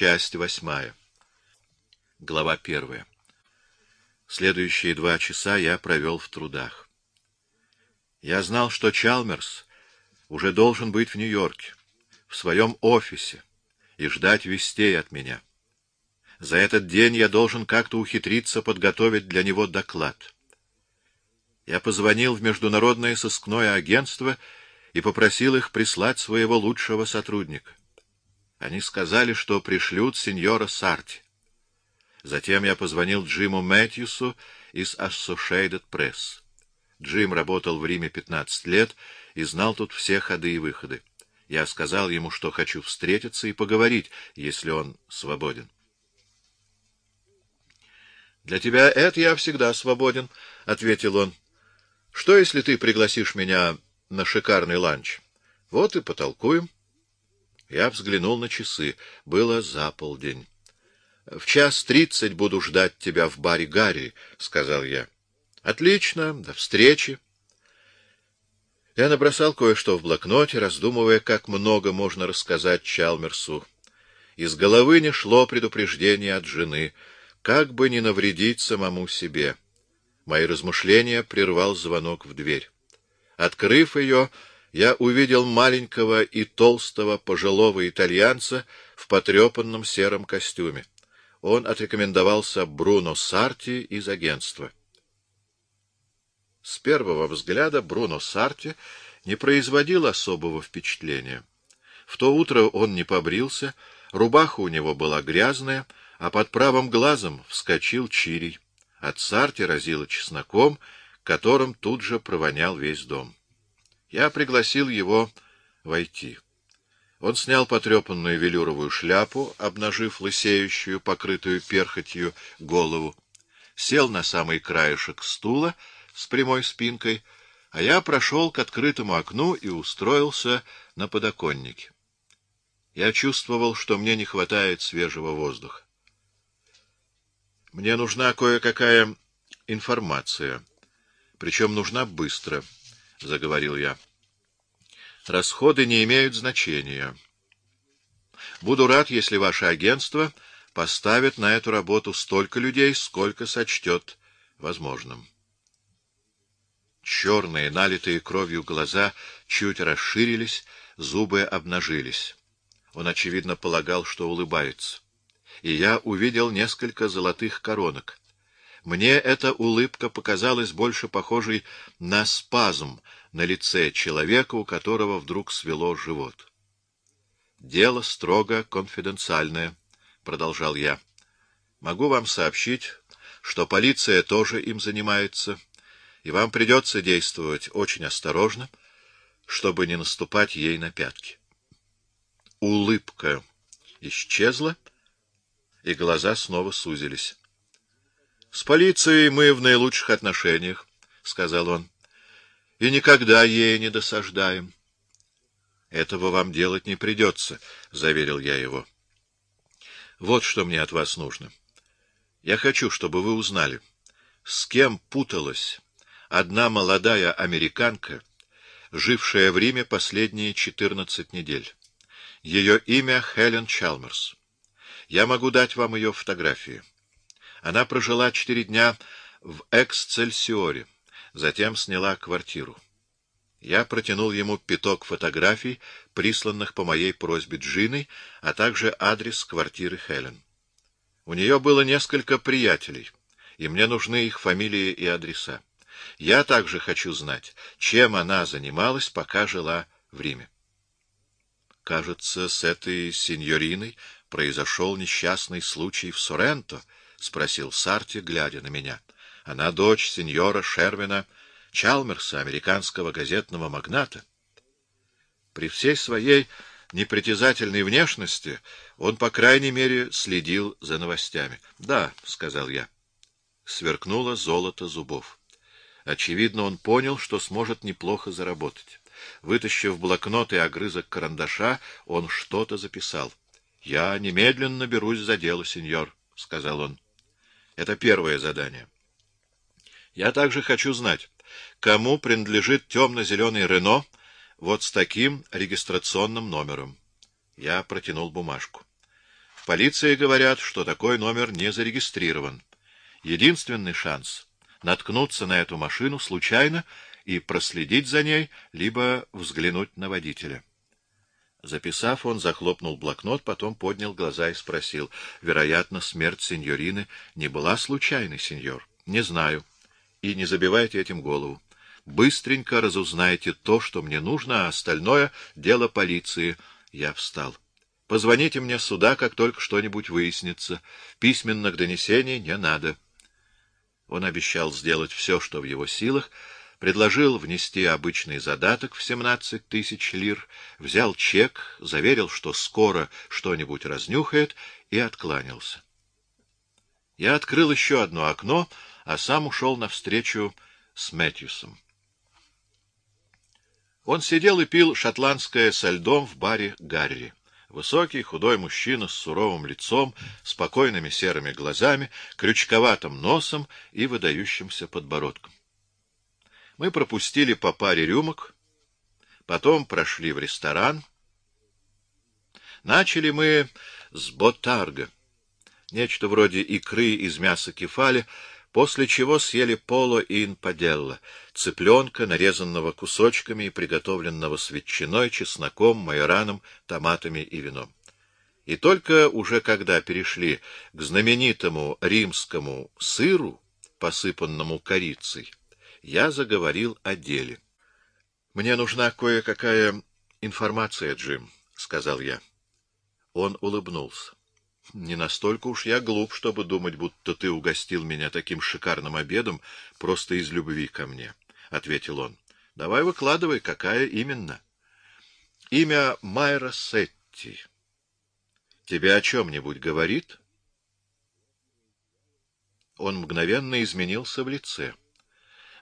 Часть восьмая. Глава первая. Следующие два часа я провел в трудах. Я знал, что Чалмерс уже должен быть в Нью-Йорке, в своем офисе, и ждать вестей от меня. За этот день я должен как-то ухитриться подготовить для него доклад. Я позвонил в Международное сыскное агентство и попросил их прислать своего лучшего сотрудника. Они сказали, что пришлют сеньора Сарти. Затем я позвонил Джиму Мэтьюсу из Associated Press. Джим работал в Риме 15 лет и знал тут все ходы и выходы. Я сказал ему, что хочу встретиться и поговорить, если он свободен. «Для тебя это я всегда свободен», — ответил он. «Что, если ты пригласишь меня на шикарный ланч? Вот и потолкуем». Я взглянул на часы. Было за полдень. — В час тридцать буду ждать тебя в баре Гарри, — сказал я. — Отлично, до встречи. Я набросал кое-что в блокноте, раздумывая, как много можно рассказать Чалмерсу. Из головы не шло предупреждение от жены, как бы не навредить самому себе. Мои размышления прервал звонок в дверь. Открыв ее, я увидел маленького и толстого пожилого итальянца в потрепанном сером костюме. Он отрекомендовался Бруно Сарти из агентства. С первого взгляда Бруно Сарти не производил особого впечатления. В то утро он не побрился, рубаха у него была грязная, а под правым глазом вскочил чирий. От Сарти разило чесноком, которым тут же провонял весь дом. Я пригласил его войти. Он снял потрепанную велюровую шляпу, обнажив лысеющую, покрытую перхотью, голову, сел на самый краешек стула с прямой спинкой, а я прошел к открытому окну и устроился на подоконнике. Я чувствовал, что мне не хватает свежего воздуха. Мне нужна кое-какая информация, причем нужна быстро —— заговорил я. — Расходы не имеют значения. Буду рад, если ваше агентство поставит на эту работу столько людей, сколько сочтет возможным. Черные, налитые кровью глаза чуть расширились, зубы обнажились. Он, очевидно, полагал, что улыбается. И я увидел несколько золотых коронок. Мне эта улыбка показалась больше похожей на спазм на лице человека, у которого вдруг свело живот. «Дело строго конфиденциальное», — продолжал я. «Могу вам сообщить, что полиция тоже им занимается, и вам придется действовать очень осторожно, чтобы не наступать ей на пятки». Улыбка исчезла, и глаза снова сузились. — С полицией мы в наилучших отношениях, — сказал он, — и никогда ей не досаждаем. — Этого вам делать не придется, — заверил я его. — Вот что мне от вас нужно. Я хочу, чтобы вы узнали, с кем путалась одна молодая американка, жившая в Риме последние четырнадцать недель. Ее имя Хелен Чалмерс. Я могу дать вам ее фотографии. Она прожила четыре дня в Эксцельсиоре, затем сняла квартиру. Я протянул ему пяток фотографий, присланных по моей просьбе Джиной, а также адрес квартиры Хелен. У нее было несколько приятелей, и мне нужны их фамилии и адреса. Я также хочу знать, чем она занималась, пока жила в Риме. Кажется, с этой сеньориной произошел несчастный случай в Соренто, — спросил Сарти, глядя на меня. — Она дочь сеньора Шервина Чалмерса, американского газетного магната. При всей своей непритязательной внешности он, по крайней мере, следил за новостями. — Да, — сказал я. Сверкнуло золото зубов. Очевидно, он понял, что сможет неплохо заработать. Вытащив блокнот и огрызок карандаша, он что-то записал. — Я немедленно берусь за дело, сеньор, — сказал он. Это первое задание. Я также хочу знать, кому принадлежит темно-зеленый Рено вот с таким регистрационным номером. Я протянул бумажку. полиции говорят, что такой номер не зарегистрирован. Единственный шанс — наткнуться на эту машину случайно и проследить за ней, либо взглянуть на водителя. Записав, он захлопнул блокнот, потом поднял глаза и спросил. Вероятно, смерть сеньорины не была случайной, сеньор. Не знаю. И не забивайте этим голову. Быстренько разузнайте то, что мне нужно, а остальное — дело полиции. Я встал. Позвоните мне сюда, как только что-нибудь выяснится. Письменных донесений не надо. Он обещал сделать все, что в его силах, предложил внести обычный задаток в 17 тысяч лир, взял чек, заверил, что скоро что-нибудь разнюхает, и откланялся. Я открыл еще одно окно, а сам ушел навстречу с Мэтьюсом. Он сидел и пил шотландское со льдом в баре Гарри. Высокий, худой мужчина с суровым лицом, спокойными серыми глазами, крючковатым носом и выдающимся подбородком. Мы пропустили по паре рюмок, потом прошли в ресторан. Начали мы с ботарга, нечто вроде икры из мяса кефали, после чего съели поло и инпаделла, цыпленка, нарезанного кусочками и приготовленного с ветчиной, чесноком, майораном, томатами и вином. И только уже когда перешли к знаменитому римскому сыру, посыпанному корицей, я заговорил о деле. — Мне нужна кое-какая информация, Джим, — сказал я. Он улыбнулся. — Не настолько уж я глуп, чтобы думать, будто ты угостил меня таким шикарным обедом просто из любви ко мне, — ответил он. — Давай выкладывай, какая именно. — Имя Майра Сетти. Тебе о чем-нибудь говорит? Он мгновенно изменился в лице. —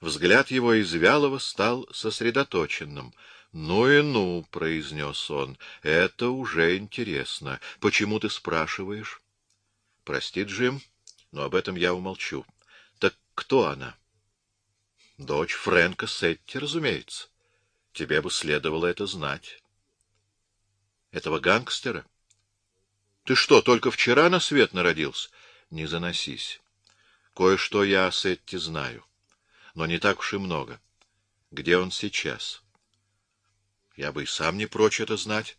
Взгляд его из вялого стал сосредоточенным. — Ну и ну, — произнес он, — это уже интересно. Почему ты спрашиваешь? — Прости, Джим, но об этом я умолчу. — Так кто она? — Дочь Фрэнка Сетти, разумеется. Тебе бы следовало это знать. — Этого гангстера? — Ты что, только вчера на свет народился? — Не заносись. Кое-что я о Сетти знаю но не так уж и много. Где он сейчас? Я бы и сам не прочь это знать.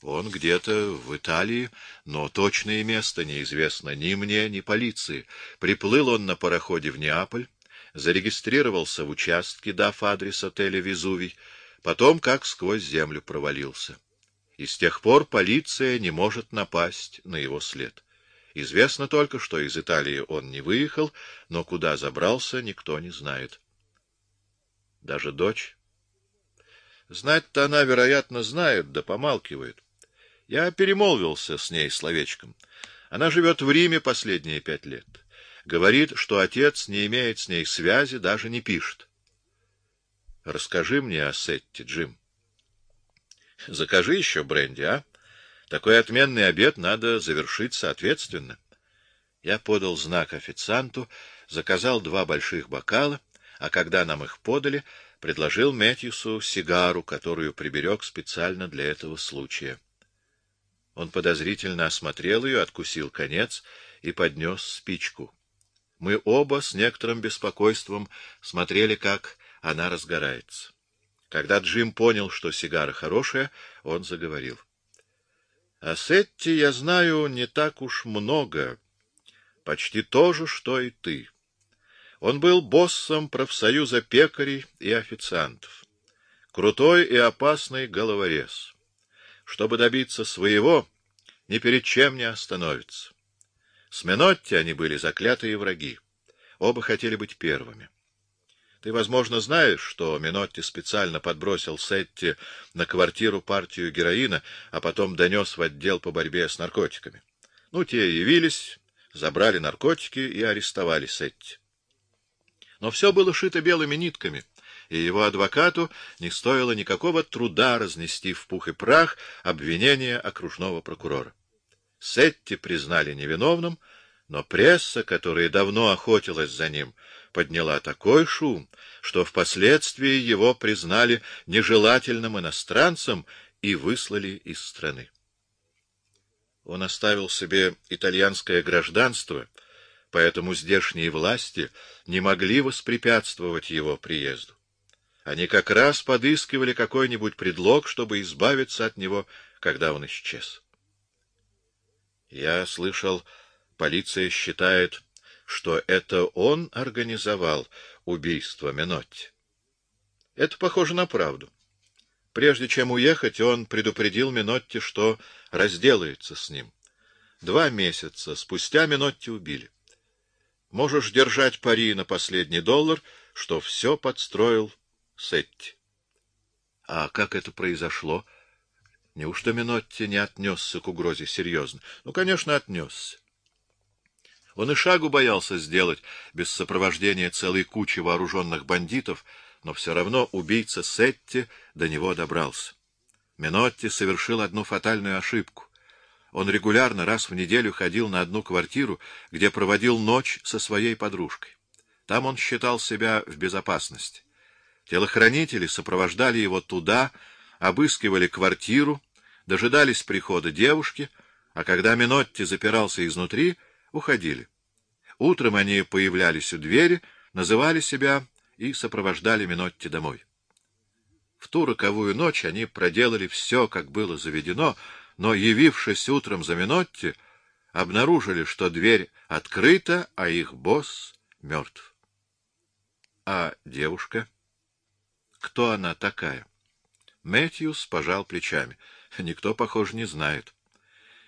Он где-то в Италии, но точное место неизвестно ни мне, ни полиции. Приплыл он на пароходе в Неаполь, зарегистрировался в участке, дав адрес отеля «Везувий», потом как сквозь землю провалился. И с тех пор полиция не может напасть на его след. Известно только, что из Италии он не выехал, но куда забрался, никто не знает. Даже дочь? Знать-то она, вероятно, знает, да помалкивает. Я перемолвился с ней словечком. Она живет в Риме последние пять лет. Говорит, что отец не имеет с ней связи, даже не пишет. Расскажи мне о Сетте, Джим. Закажи еще бренди, а? Такой отменный обед надо завершить соответственно. Я подал знак официанту, заказал два больших бокала, а когда нам их подали, предложил Мэтьюсу сигару, которую приберег специально для этого случая. Он подозрительно осмотрел ее, откусил конец и поднес спичку. Мы оба с некоторым беспокойством смотрели, как она разгорается. Когда Джим понял, что сигара хорошая, он заговорил. О Сетти я знаю не так уж много, почти то же, что и ты. Он был боссом профсоюза пекарей и официантов. Крутой и опасный головорез. Чтобы добиться своего, ни перед чем не остановится. С Менотти они были заклятые враги. Оба хотели быть первыми. Ты, возможно, знаешь, что Минотти специально подбросил Сетти на квартиру партию героина, а потом донес в отдел по борьбе с наркотиками. Ну, те явились, забрали наркотики и арестовали Сетти. Но все было шито белыми нитками, и его адвокату не стоило никакого труда разнести в пух и прах обвинения окружного прокурора. Сетти признали невиновным, но пресса, которая давно охотилась за ним, подняла такой шум, что впоследствии его признали нежелательным иностранцем и выслали из страны. Он оставил себе итальянское гражданство, поэтому здешние власти не могли воспрепятствовать его приезду. Они как раз подыскивали какой-нибудь предлог, чтобы избавиться от него, когда он исчез. Я слышал, полиция считает, что это он организовал убийство Менотти. Это похоже на правду. Прежде чем уехать, он предупредил Минотти, что разделается с ним. Два месяца спустя Минотти убили. Можешь держать пари на последний доллар, что все подстроил Сетти. А как это произошло? Неужто Минотти не отнесся к угрозе серьезно? Ну, конечно, отнесся. Он и шагу боялся сделать без сопровождения целой кучи вооруженных бандитов — но все равно убийца Сетти до него добрался. Минотти совершил одну фатальную ошибку. Он регулярно раз в неделю ходил на одну квартиру, где проводил ночь со своей подружкой. Там он считал себя в безопасности. Телохранители сопровождали его туда, обыскивали квартиру, дожидались прихода девушки, а когда Минотти запирался изнутри, уходили. Утром они появлялись у двери, называли себя и сопровождали Минотти домой. В ту роковую ночь они проделали все, как было заведено, но, явившись утром за Минотти, обнаружили, что дверь открыта, а их босс мертв. А девушка? Кто она такая? Мэтьюс пожал плечами. Никто, похоже, не знает.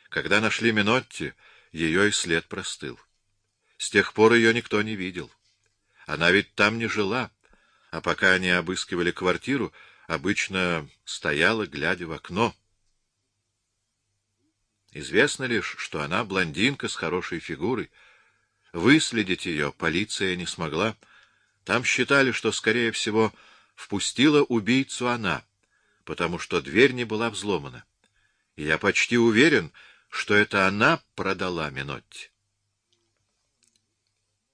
Когда нашли Минотти, ее и след простыл. С тех пор ее никто не видел. Она ведь там не жила, а пока они обыскивали квартиру, обычно стояла, глядя в окно. Известно лишь, что она блондинка с хорошей фигурой. Выследить ее полиция не смогла. Там считали, что, скорее всего, впустила убийцу она, потому что дверь не была взломана. И я почти уверен, что это она продала Минотти.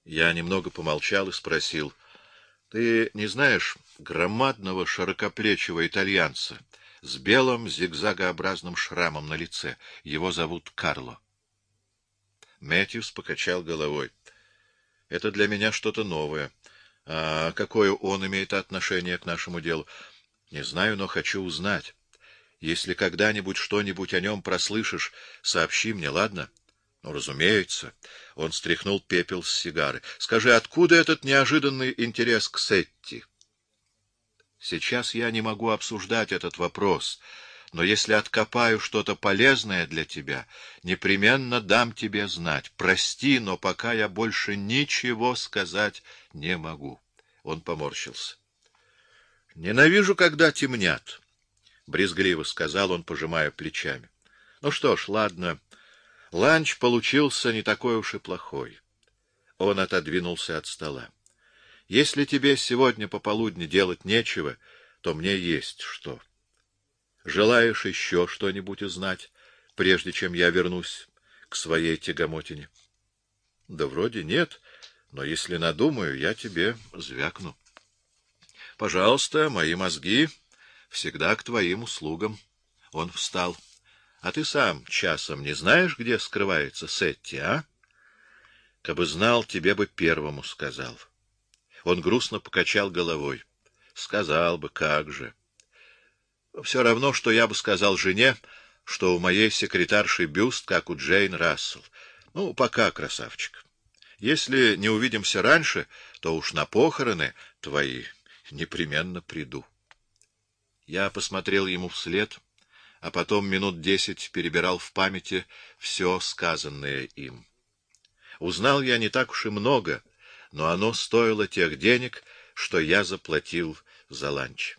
Я немного помолчал и спросил, — Ты не знаешь громадного широкоплечего итальянца с белым зигзагообразным шрамом на лице? Его зовут Карло. Мэтьюс покачал головой. — Это для меня что-то новое. А какое он имеет отношение к нашему делу? Не знаю, но хочу узнать. Если когда-нибудь что-нибудь о нем прослышишь, сообщи мне, ладно? — ну, разумеется. Он стряхнул пепел с сигары. Скажи, откуда этот неожиданный интерес к Сетти? Сейчас я не могу обсуждать этот вопрос, но если откопаю что-то полезное для тебя, непременно дам тебе знать. Прости, но пока я больше ничего сказать не могу. Он поморщился. Ненавижу, когда темнят, — брезгливо сказал он, пожимая плечами. Ну что ж, ладно, — Ланч получился не такой уж и плохой. Он отодвинулся от стола. Если тебе сегодня пополудни делать нечего, то мне есть что. Желаешь еще что-нибудь узнать, прежде чем я вернусь к своей тягомотине? Да вроде нет, но если надумаю, я тебе звякну. Пожалуйста, мои мозги всегда к твоим услугам. Он встал. А ты сам часом не знаешь, где скрывается Сетти, а? Кабы знал, тебе бы первому сказал. Он грустно покачал головой. Сказал бы, как же. Все равно, что я бы сказал жене, что у моей секретарши бюст, как у Джейн Рассел. Ну, пока, красавчик. Если не увидимся раньше, то уж на похороны твои непременно приду. Я посмотрел ему вслед — а потом минут десять перебирал в памяти все сказанное им. Узнал я не так уж и много, но оно стоило тех денег, что я заплатил за ланч.